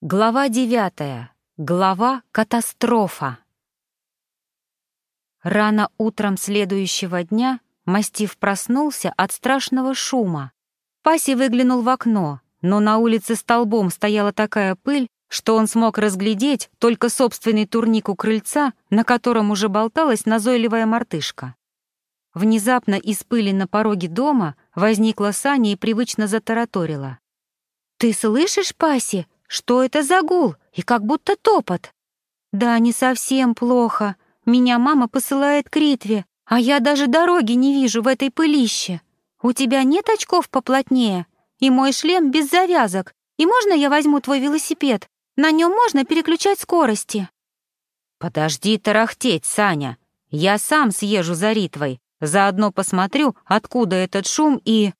Глава девятая. Глава «Катастрофа». Рано утром следующего дня мастиф проснулся от страшного шума. Паси выглянул в окно, но на улице столбом стояла такая пыль, что он смог разглядеть только собственный турник у крыльца, на котором уже болталась назойливая мартышка. Внезапно из пыли на пороге дома возникла Саня и привычно затараторила. «Ты слышишь, Паси? Что это за гул? И как будто топот. Да, не совсем плохо. Меня мама посылает к Ритве, а я даже дороги не вижу в этой пылище. У тебя нет очков поплотнее? И мой шлем без завязок. И можно я возьму твой велосипед? На нем можно переключать скорости. Подожди тарахтеть, Саня. Я сам съезжу за Ритвой. Заодно посмотрю, откуда этот шум и...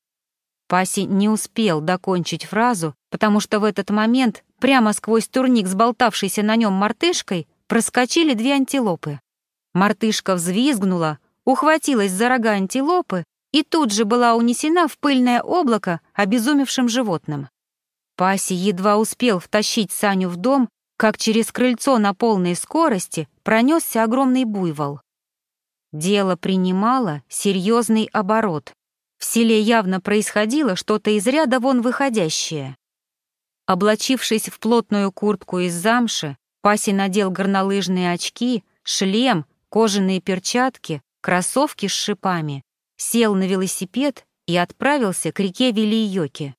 Паси не успел докончить фразу, потому что в этот момент прямо сквозь турник, сболтавшийся на нем мартышкой, проскочили две антилопы. Мартышка взвизгнула, ухватилась за рога антилопы и тут же была унесена в пыльное облако обезумевшим животным. Паси едва успел втащить Саню в дом, как через крыльцо на полной скорости пронесся огромный буйвол. Дело принимало серьезный оборот. В селе явно происходило что-то из ряда вон выходящее. Облачившись в плотную куртку из замши, Паси надел горнолыжные очки, шлем, кожаные перчатки, кроссовки с шипами, сел на велосипед и отправился к реке Вилийоки.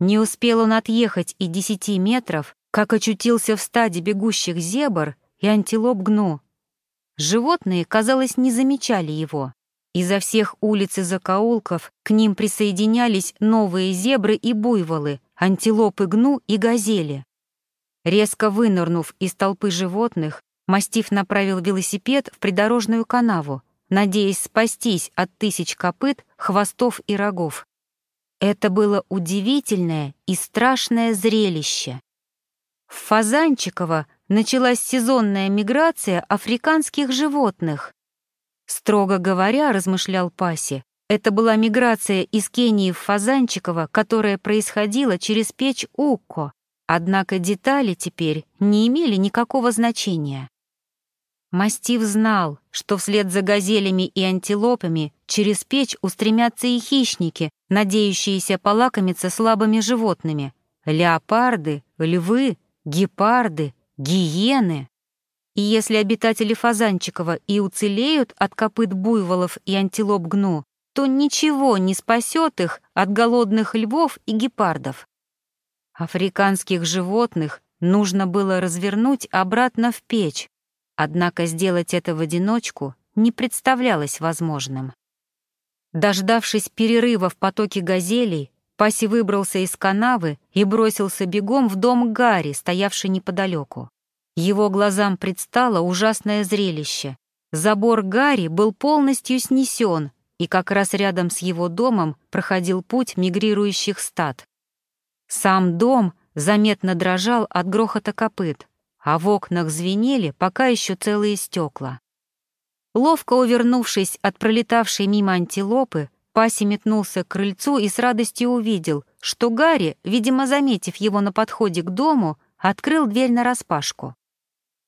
Не успел он отъехать и десяти метров, как очутился в стаде бегущих зебр и антилоп гну. Животные, казалось, не замечали его. Изо всех улиц и закоулков к ним присоединялись новые зебры и буйволы, антилопы гну и газели. Резко вынырнув из толпы животных, мастиф направил велосипед в придорожную канаву, надеясь спастись от тысяч копыт, хвостов и рогов. Это было удивительное и страшное зрелище. В Фазанчиково началась сезонная миграция африканских животных. Строго говоря, размышлял Паси, это была миграция из Кении в Фазанчиково, которая происходила через печь Укко, однако детали теперь не имели никакого значения. Мастив знал, что вслед за газелями и антилопами через печь устремятся и хищники, надеющиеся полакомиться слабыми животными — леопарды, львы, гепарды, гиены. И если обитатели Фазанчикова и уцелеют от копыт буйволов и антилоп гну, то ничего не спасет их от голодных львов и гепардов. Африканских животных нужно было развернуть обратно в печь, однако сделать это в одиночку не представлялось возможным. Дождавшись перерыва в потоке газелей, Паси выбрался из канавы и бросился бегом в дом Гарри, стоявший неподалеку. Его глазам предстало ужасное зрелище. Забор Гарри был полностью снесен, и как раз рядом с его домом проходил путь мигрирующих стад. Сам дом заметно дрожал от грохота копыт, а в окнах звенели пока еще целые стекла. Ловко увернувшись от пролетавшей мимо антилопы, Паси метнулся к крыльцу и с радостью увидел, что Гарри, видимо, заметив его на подходе к дому, открыл дверь нараспашку.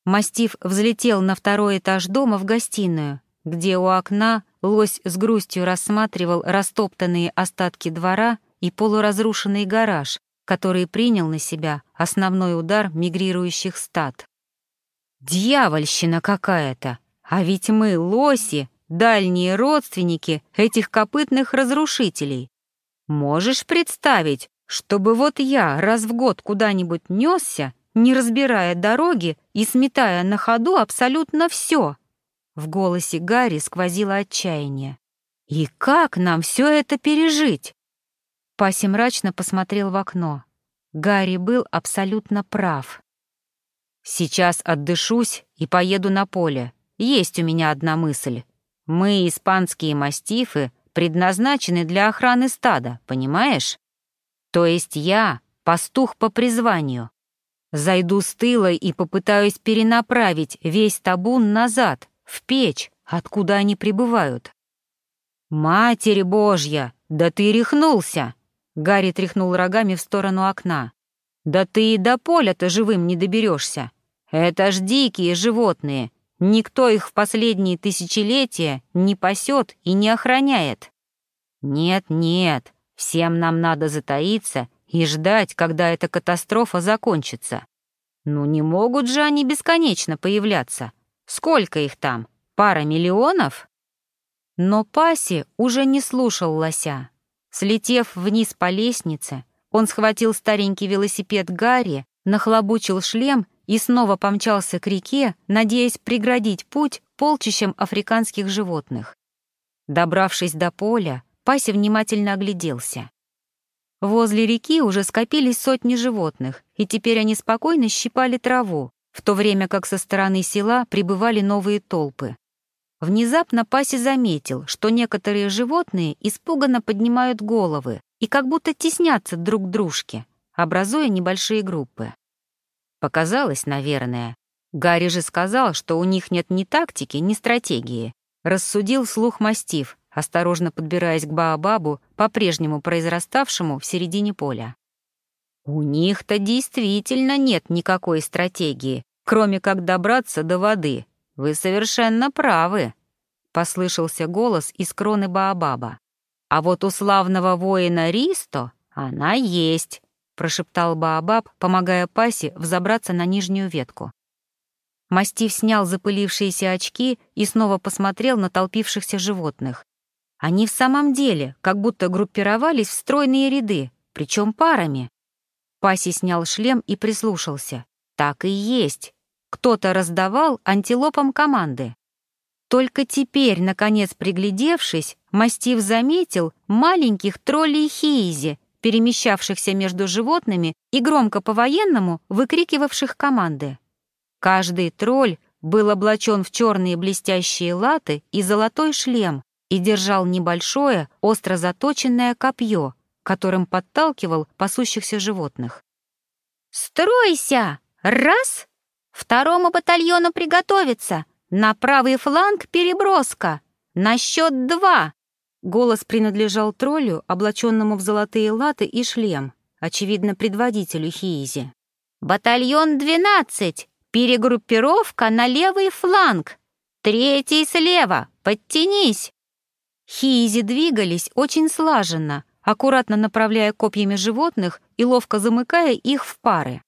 Мастиф взлетел на второй этаж дома в гостиную, где у окна лось с грустью рассматривал растоптанные остатки двора и полуразрушенный гараж, который принял на себя основной удар мигрирующих стад. «Дьявольщина какая-то! А ведь мы, лоси, дальние родственники этих копытных разрушителей. Можешь представить, чтобы вот я раз в год куда-нибудь несся не разбирая дороги и сметая на ходу абсолютно все. В голосе Гарри сквозило отчаяние. «И как нам все это пережить?» Паси мрачно посмотрел в окно. Гарри был абсолютно прав. «Сейчас отдышусь и поеду на поле. Есть у меня одна мысль. Мы, испанские мастифы, предназначены для охраны стада, понимаешь? То есть я — пастух по призванию. Зайду с тыла и попытаюсь перенаправить весь табун назад, в печь, откуда они прибывают. «Матерь Божья, да ты рехнулся!» Гарри тряхнул рогами в сторону окна. Да ты и до поля-то живым не доберешься. Это ж дикие животные. Никто их в последние тысячелетия не пасет и не охраняет. Нет-нет, всем нам надо затаиться и ждать, когда эта катастрофа закончится. Ну не могут же они бесконечно появляться. Сколько их там? Пара миллионов? Но Паси уже не слушал лося. Слетев вниз по лестнице, он схватил старенький велосипед Гарри, нахлобучил шлем и снова помчался к реке, надеясь преградить путь полчищам африканских животных. Добравшись до поля, Пася внимательно огляделся. Возле реки уже скопились сотни животных, и теперь они спокойно щипали траву, в то время как со стороны села прибывали новые толпы. Внезапно Паси заметил, что некоторые животные испуганно поднимают головы и как будто теснятся друг к дружке, образуя небольшие группы. Показалось, наверное. Гарри же сказал, что у них нет ни тактики, ни стратегии. Рассудил слух мастив, осторожно подбираясь к Баобабу, по-прежнему произраставшему в середине поля. У них-то действительно нет никакой стратегии, кроме как добраться до воды. Вы совершенно правы, послышался голос из кроны Баобаба. А вот у славного воина Ристо она есть, прошептал Баобаб, помогая Пасе взобраться на нижнюю ветку. Мастив снял запылившиеся очки и снова посмотрел на толпившихся животных. Они в самом деле как будто группировались в стройные ряды, причем парами. Паси снял шлем и прислушался. Так и есть. Кто-то раздавал антилопам команды. Только теперь, наконец приглядевшись, Мастив заметил маленьких троллей Хиизи, перемещавшихся между животными и громко по-военному выкрикивавших команды. Каждый тролль был облачен в черные блестящие латы и золотой шлем, и держал небольшое, остро заточенное копье, которым подталкивал пасущихся животных. «Стройся! Раз! Второму батальону приготовиться! На правый фланг переброска! На счет два!» Голос принадлежал троллю, облаченному в золотые латы и шлем, очевидно, предводителю Хиизи. «Батальон двенадцать! Перегруппировка на левый фланг! Третий слева! Подтянись!» Хиизи двигались очень слаженно, аккуратно направляя копьями животных и ловко замыкая их в пары.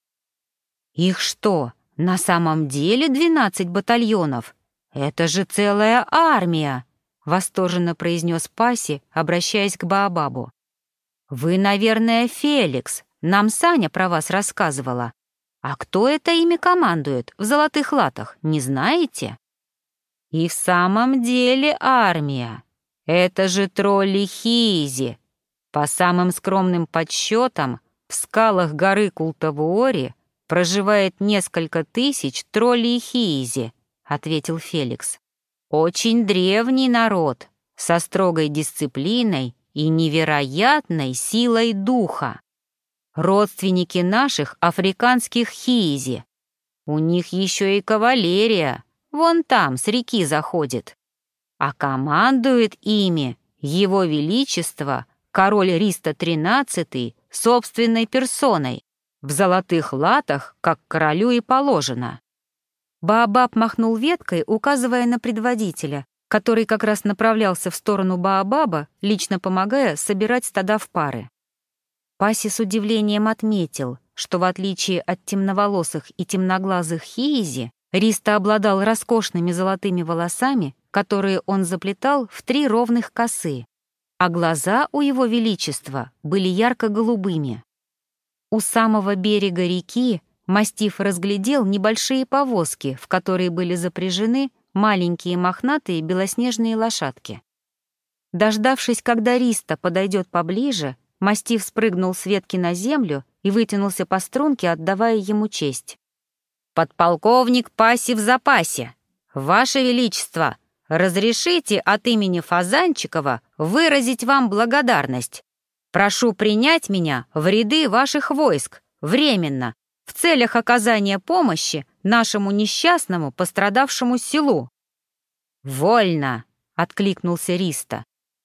Их что, на самом деле 12 батальонов? Это же целая армия! Восторженно произнес Паси, обращаясь к Баобабу. «Вы, наверное, Феликс. Нам Саня про вас рассказывала. А кто это ими командует в золотых латах, не знаете?» «И в самом деле армия. Это же тролли Хизи. По самым скромным подсчетам, в скалах горы Култавуори проживает несколько тысяч троллей Хизи, ответил Феликс. Очень древний народ, со строгой дисциплиной и невероятной силой духа. Родственники наших африканских хизи. У них еще и кавалерия, вон там, с реки заходит а командует ими Его Величество, король Риста XIII, собственной персоной, в золотых латах, как королю и положено. Баобаб махнул веткой, указывая на предводителя, который как раз направлялся в сторону Баобаба, лично помогая собирать стада в пары. Паси с удивлением отметил, что в отличие от темноволосых и темноглазых Хиизи, Риста обладал роскошными золотыми волосами которые он заплетал в три ровных косы, а глаза у его величества были ярко-голубыми. У самого берега реки мастиф разглядел небольшие повозки, в которые были запряжены маленькие мохнатые белоснежные лошадки. Дождавшись, когда Риста подойдет поближе, мастиф спрыгнул с ветки на землю и вытянулся по струнке, отдавая ему честь. «Подполковник Паси в запасе! Ваше Величество!» Разрешите от имени Фазанчикова выразить вам благодарность. Прошу принять меня в ряды ваших войск, временно, в целях оказания помощи нашему несчастному пострадавшему селу». «Вольно!» — откликнулся Риста.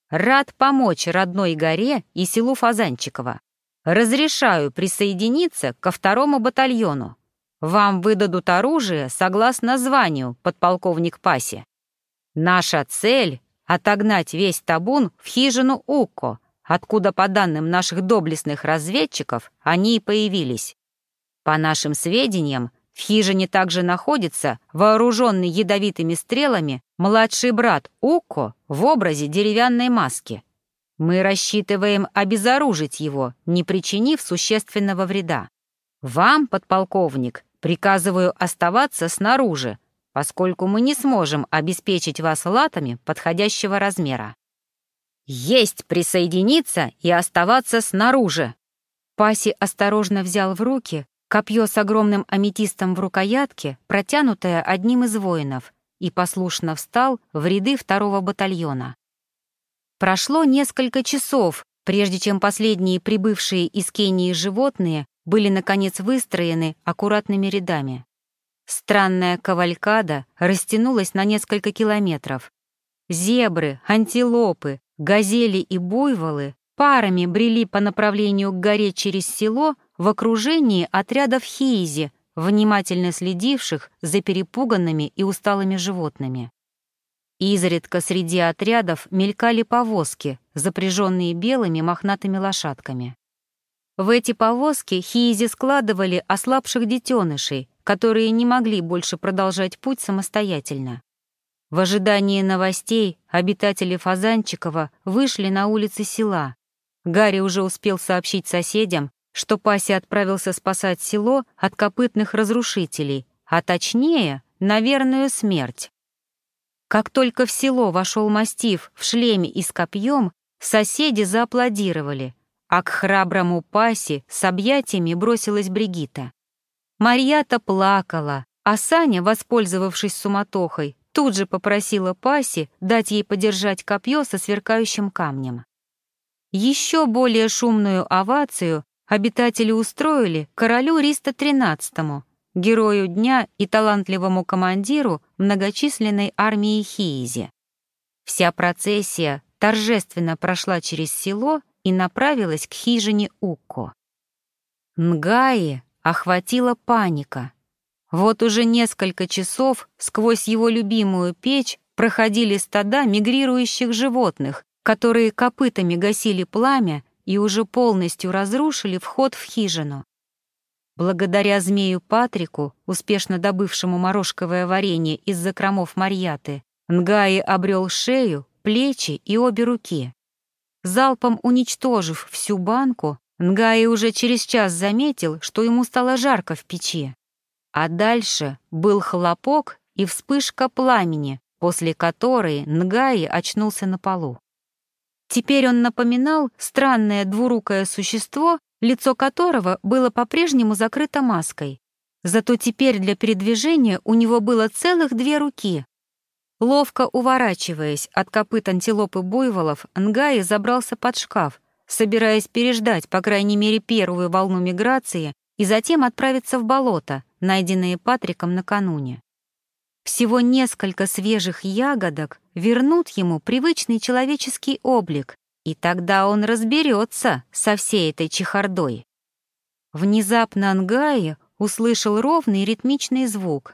«Рад помочь родной горе и селу Фазанчикова. Разрешаю присоединиться ко второму батальону. Вам выдадут оружие согласно званию, подполковник Паси. Наша цель — отогнать весь табун в хижину Уко, откуда, по данным наших доблестных разведчиков, они и появились. По нашим сведениям, в хижине также находится вооруженный ядовитыми стрелами младший брат Уко в образе деревянной маски. Мы рассчитываем обезоружить его, не причинив существенного вреда. Вам, подполковник, приказываю оставаться снаружи, поскольку мы не сможем обеспечить вас латами подходящего размера. Есть присоединиться и оставаться снаружи. Паси осторожно взял в руки копье с огромным аметистом в рукоятке, протянутое одним из воинов, и послушно встал в ряды второго батальона. Прошло несколько часов, прежде чем последние прибывшие из Кении животные были, наконец, выстроены аккуратными рядами. Странная кавалькада растянулась на несколько километров. Зебры, антилопы, газели и буйволы парами брели по направлению к горе через село в окружении отрядов Хиизи, внимательно следивших за перепуганными и усталыми животными. Изредка среди отрядов мелькали повозки, запряженные белыми мохнатыми лошадками. В эти повозки Хиизи складывали ослабших детенышей, которые не могли больше продолжать путь самостоятельно. В ожидании новостей обитатели Фазанчикова вышли на улицы села. Гарри уже успел сообщить соседям, что Пася отправился спасать село от копытных разрушителей, а точнее, на верную смерть. Как только в село вошел мастиф в шлеме и с копьем, соседи зааплодировали, а к храброму Пасе с объятиями бросилась Бригита. Марьята плакала, а Саня, воспользовавшись суматохой, тут же попросила Паси дать ей подержать копье со сверкающим камнем. Еще более шумную овацию обитатели устроили королю Риста XIII, герою дня и талантливому командиру многочисленной армии Хиизи. Вся процессия торжественно прошла через село и направилась к хижине Укко. Нгаи охватила паника. Вот уже несколько часов сквозь его любимую печь проходили стада мигрирующих животных, которые копытами гасили пламя и уже полностью разрушили вход в хижину. Благодаря змею Патрику, успешно добывшему морожковое варенье из закромов Марьяты, Нгаи обрел шею, плечи и обе руки. Залпом уничтожив всю банку, Нгаи уже через час заметил, что ему стало жарко в печи. А дальше был хлопок и вспышка пламени, после которой Нгаи очнулся на полу. Теперь он напоминал странное двурукое существо, лицо которого было по-прежнему закрыто маской. Зато теперь для передвижения у него было целых две руки. Ловко уворачиваясь от копыт антилопы буйволов, Нгаи забрался под шкаф, собираясь переждать, по крайней мере, первую волну миграции и затем отправиться в болото, найденные Патриком накануне. Всего несколько свежих ягодок вернут ему привычный человеческий облик, и тогда он разберется со всей этой чехардой. Внезапно Ангаи услышал ровный ритмичный звук.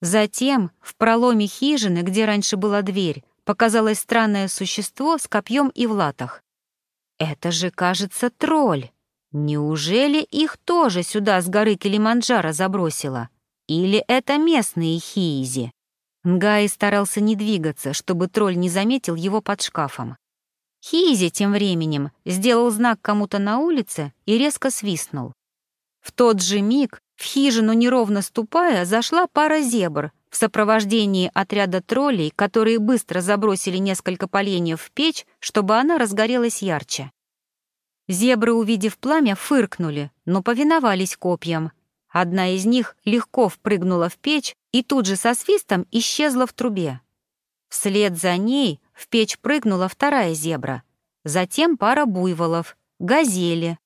Затем в проломе хижины, где раньше была дверь, показалось странное существо с копьем и в латах. Это же, кажется, тролль. Неужели их тоже сюда с горы Килиманджаро забросило? Или это местные хиизи? Нгаи старался не двигаться, чтобы тролль не заметил его под шкафом. Хиизи тем временем сделал знак кому-то на улице и резко свистнул. В тот же миг в хижину, неровно ступая, зашла пара зебр в сопровождении отряда троллей, которые быстро забросили несколько поленьев в печь, чтобы она разгорелась ярче. Зебры, увидев пламя, фыркнули, но повиновались копьям. Одна из них легко впрыгнула в печь и тут же со свистом исчезла в трубе. Вслед за ней в печь прыгнула вторая зебра, затем пара буйволов, газели.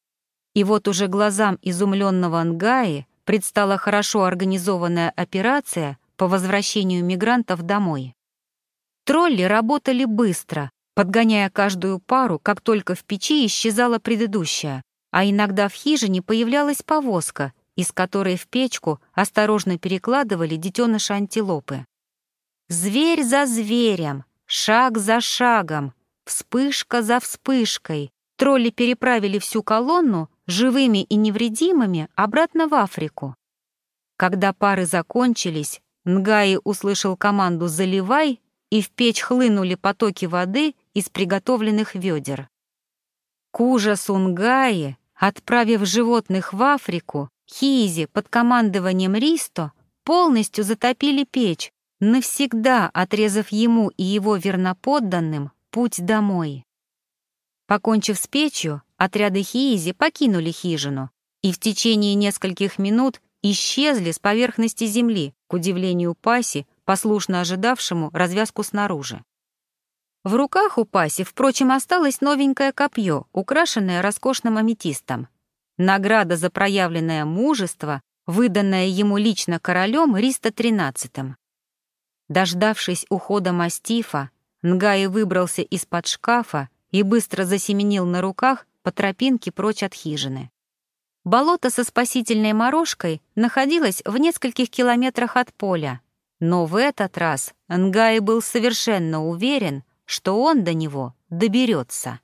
И вот уже глазам изумленного Ангаи предстала хорошо организованная операция по возвращению мигрантов домой. Тролли работали быстро, подгоняя каждую пару, как только в печи исчезала предыдущая, а иногда в хижине появлялась повозка, из которой в печку осторожно перекладывали детеныша антилопы. Зверь за зверем, шаг за шагом, вспышка за вспышкой, тролли переправили всю колонну живыми и невредимыми обратно в Африку. Когда пары закончились, Нгаи услышал команду «Заливай», и в печь хлынули потоки воды из приготовленных ведер. К ужасу Нгаи, отправив животных в Африку, Хизи под командованием Ристо полностью затопили печь, навсегда отрезав ему и его верноподданным путь домой. Покончив с печью, отряды Хиизи покинули хижину и в течение нескольких минут исчезли с поверхности земли, к удивлению Паси, послушно ожидавшему развязку снаружи. В руках у Паси, впрочем, осталось новенькое копье, украшенное роскошным аметистом. Награда за проявленное мужество, выданная ему лично королем Риста XIII. Дождавшись ухода мастифа, Нгаи выбрался из-под шкафа и быстро засеменил на руках по тропинке прочь от хижины. Болото со спасительной морожкой находилось в нескольких километрах от поля, но в этот раз Нгаи был совершенно уверен, что он до него доберется.